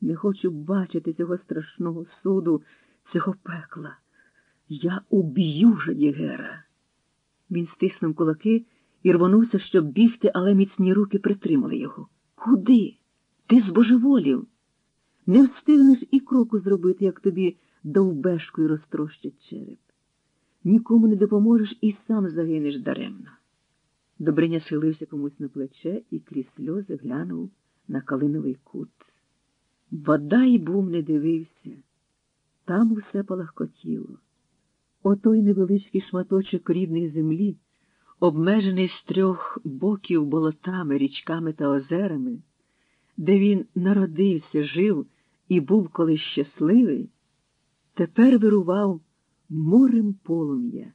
Не хочу бачити цього страшного суду, цього пекла. Я уб'ю Жадігера. Він стиснув кулаки і рвонувся, щоб бігти, але міцні руки притримали його. Куди? Ти збожеволів. Не встигнеш і кроку зробити, як тобі довбешкою розтрощить череп. Нікому не допоможеш і сам загинеш даремно. Добриня схилився комусь на плече і крізь сльози глянув на калиновий кут. Бодай був не дивився, там усе палахкотіло. Отой невеличкий шматочок рідної землі, обмежений з трьох боків болотами, річками та озерами, де він народився, жив і був колись щасливий, тепер вирував морем полум'я.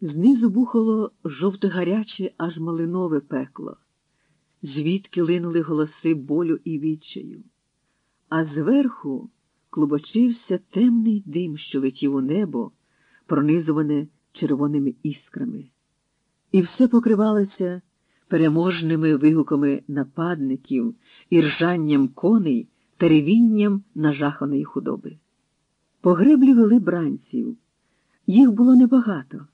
Знизу бухало жовто-гаряче, аж малинове пекло, звідки линули голоси болю і відчаю, а зверху клубочився темний дим, що летів у небо, пронизуване червоними іскрами, і все покривалося переможними вигуками нападників і ржанням коней та ревінням нажаханої худоби. По греблі вели бранців. Їх було небагато.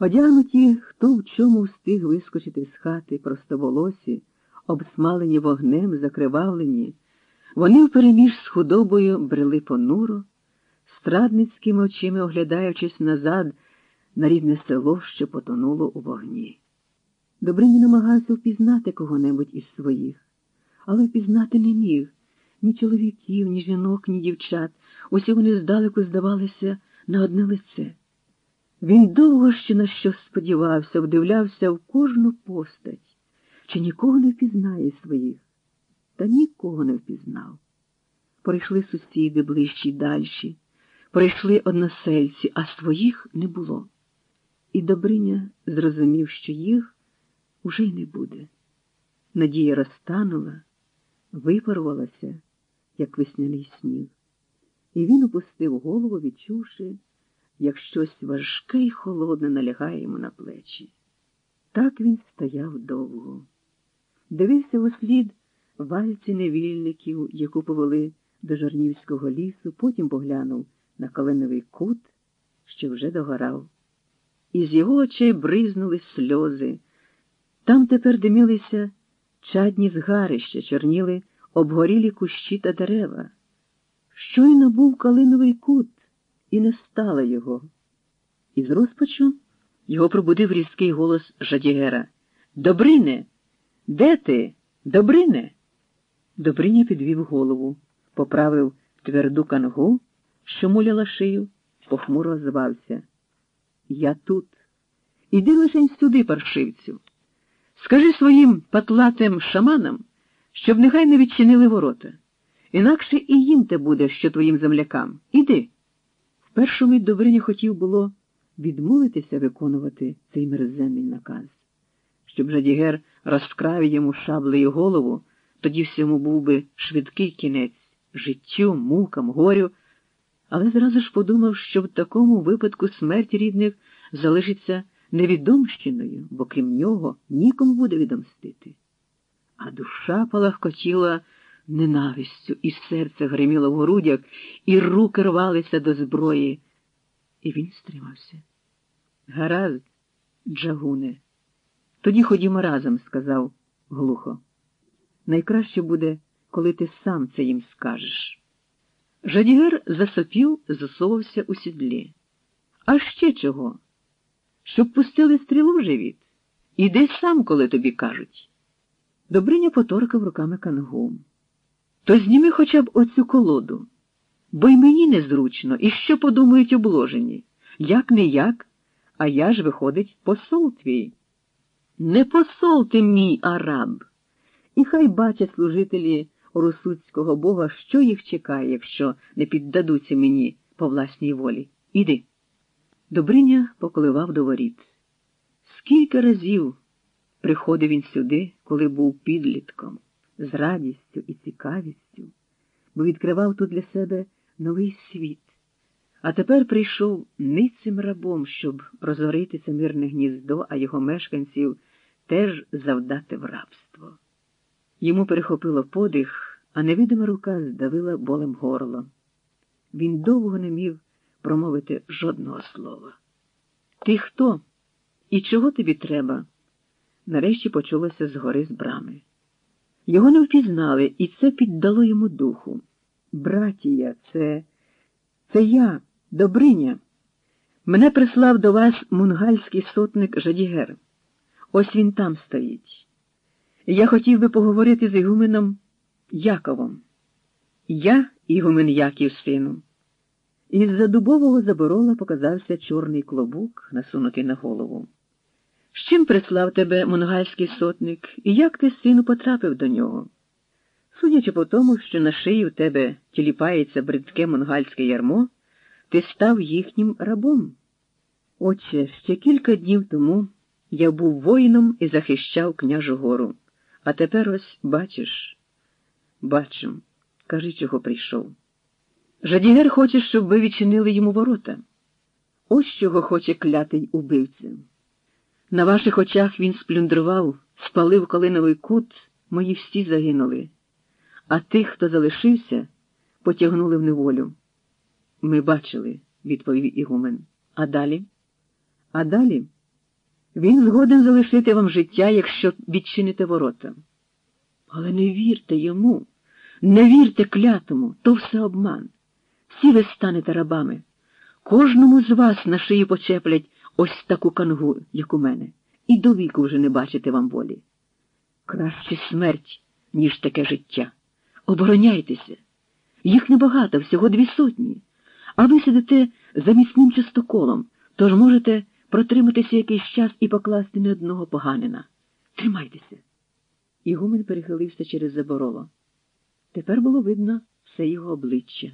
Одягнуті, хто в чому встиг вискочити з хати простоволосі, обсмалені вогнем, закривавлені, вони впереміж з худобою брели понуро, страдницькими очима оглядаючись назад на рідне село, що потонуло у вогні. Добрині намагався впізнати кого-небудь із своїх, але впізнати не міг ні чоловіків, ні жінок, ні дівчат. Усі вони здалеку здавалися на одне лице. Він довго ще на щось сподівався, вдивлявся в кожну постать, чи нікого не впізнає своїх, та нікого не впізнав. Прийшли сусіди ближчі й дальші, прийшли односельці, а своїх не було. І Добриня зрозумів, що їх уже й не буде. Надія розтанула, випарувалася, як весняний сніг, і він опустив голову, відчувши, як щось важке й холодне налягає йому на плечі. Так він стояв довго. Дивився у слід вальці невільників, яку повели до Жорнівського лісу, потім поглянув на калиновий кут, що вже догорав. Із його очей бризнули сльози. Там тепер димілися чадні згарища, чорніли обгорілі кущі та дерева. Щойно був калиновий кут, і не стало його. Із розпачу його пробудив різкий голос Жадігера. Добрине, де ти? Добрине? Добриня підвів голову, поправив тверду кангу, що муляла шию, похмуро звався. Я тут. Іди лишень сюди, паршивцю. Скажи своїм патлатим шаманам, щоб нехай не відчинили ворота. Інакше і їм те буде, що твоїм землякам. Іди. Першу мить Добриня хотів було відмовитися виконувати цей мерзенний наказ. Щоб Жадігер розвкрав йому шаблею голову, тоді всьому був би швидкий кінець життю, мукам, горю, але зразу ж подумав, що в такому випадку смерть рідних залишиться невідомщиною, бо крім нього нікому буде відомстити. А душа палахкотіла ненавистю, і серце гриміло в грудях, і руки рвалися до зброї. І він стримався. Гаразд, Джагуне, тоді ходімо разом, сказав глухо. Найкраще буде, коли ти сам це їм скажеш. Жадігер засопів, засовався у сідлі. А ще чого? Щоб пустили стрілу в живіт. Іди сам, коли тобі кажуть. Добриня поторкав руками кангу. То зніми хоча б оцю колоду, бо й мені незручно, і що подумають обложені? Як не як, а я ж, виходить, посол твій. Не посол ти мій араб. І хай бачать служителі русуцького бога, що їх чекає, якщо не піддадуться мені по власній волі. Іди. Добриня поколивав до воріт. Скільки разів приходив він сюди, коли був підлітком з радістю і цікавістю, бо відкривав тут для себе новий світ, а тепер прийшов ницим рабом, щоб розорити це мирне гніздо, а його мешканців теж завдати в рабство. Йому перехопило подих. а невидима рука здавила болем горло. Він довго не міг промовити жодного слова. Ти хто? І чого тобі треба? Нарешті почулося згори з брами. Його не впізнали, і це піддало йому духу. Братія, це це я, Добриня. Мене прислав до вас мунгальський сотник Жадігер. Ось він там стоїть. Я хотів би поговорити з Ігуменом Яковом. Я, Ігумен Яків, сину. Із-за дубового заборола показався чорний клобук, насунутий на голову. З чим прислав тебе монгальський сотник, і як ти, сину, потрапив до нього? Судячи по тому, що на шиї в тебе тіліпається бридке монгальське ярмо, ти став їхнім рабом. Отче, ще кілька днів тому я був воїном і захищав княжу гору, а тепер ось бачиш, бачу, кажи, чого прийшов. Жадігер хоче, щоб ви відчинили йому ворота. Ось чого хоче клятий убивця. На ваших очах він сплюндрував, спалив калиновий кут, мої всі загинули, а тих, хто залишився, потягнули в неволю. Ми бачили, відповів Ігумен. А далі? А далі? Він згоден залишити вам життя, якщо відчините ворота. Але не вірте йому, не вірте клятому, то все обман. Всі ви станете рабами. Кожному з вас на шиї почеплять ось таку кангу, як у мене, і до віку вже не бачите вам волі. Краще смерть, ніж таке життя. Обороняйтеся. Їх небагато, всього дві сотні, а ви сидите за міцним частоколом, тож можете протриматися якийсь час і покласти не одного поганина. Тримайтеся. Ігумен перехилився через забороло. Тепер було видно все його обличчя.